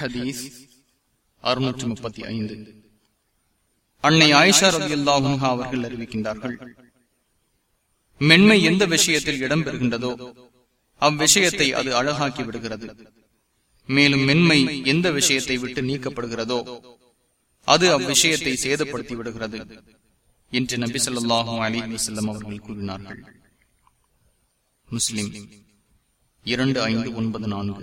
ஹதீஸ் அறுநூற்றி முப்பத்தி ஐந்து. அன்னை ஆயிஷா ரவி அல்லாஹா அவர்கள் அறிவிக்கின்றார்கள் மென்மை எந்த விஷயத்தில் இடம்பெறுகின்றதோ அவ்விஷயத்தை அது அழகாக்கி விடுகிறது. மேலும் மென்மை எந்த விஷயத்தை விட்டு நீக்கப்படுகிறதோ அது அவ்விஷயத்தை சேதப்படுத்தி விடுகிறது என்று நபி சொல்லாஹும் அலி வசல்லம் அவர்கள் கூறினார்கள். முஸ்லிம் இரண்டு ஐந்து ஒன்பது நான்கு.